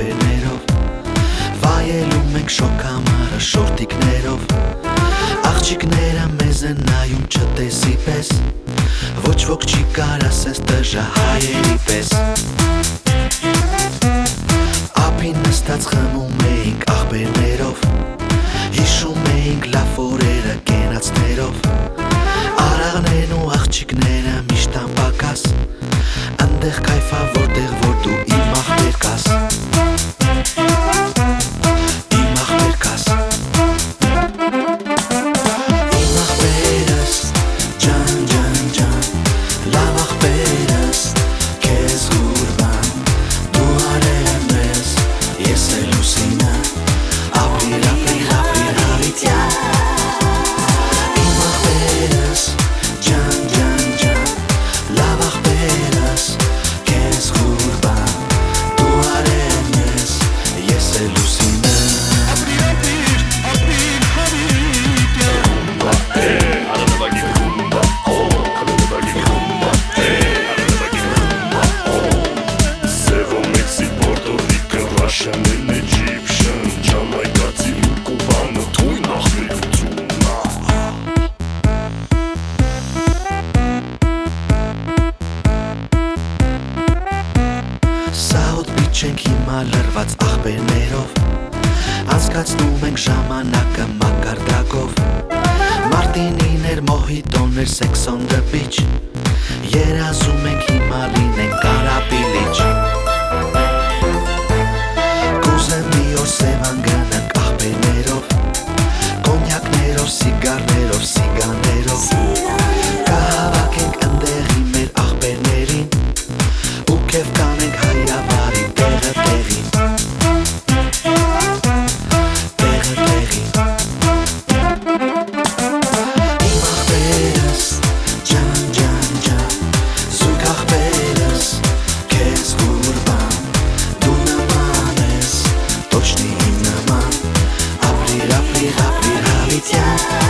հավերներով Վայելում ենք շոկ համարը շորտիկներով Աղջիկները մեզ են նայում չտեսի պես Ոչ ոք չի կարաս ես տժա հայերի պես Ապին նստած խմում էինք աղբերներով Հիշում էինք լավ մալրված աղբերներով Անցկացնում ենք ժամանակը մակարդակով Մարտինիներ, մոհիտոներ, sex on the beach Երազում ենք հիմա լինենք կարապիլիչ Կուզեմ մի օր սևան գնանք աղբերներով Կոնյակներով, սիգարներով, սիգաներով точно и нама Апрель, апрель, апрель, летят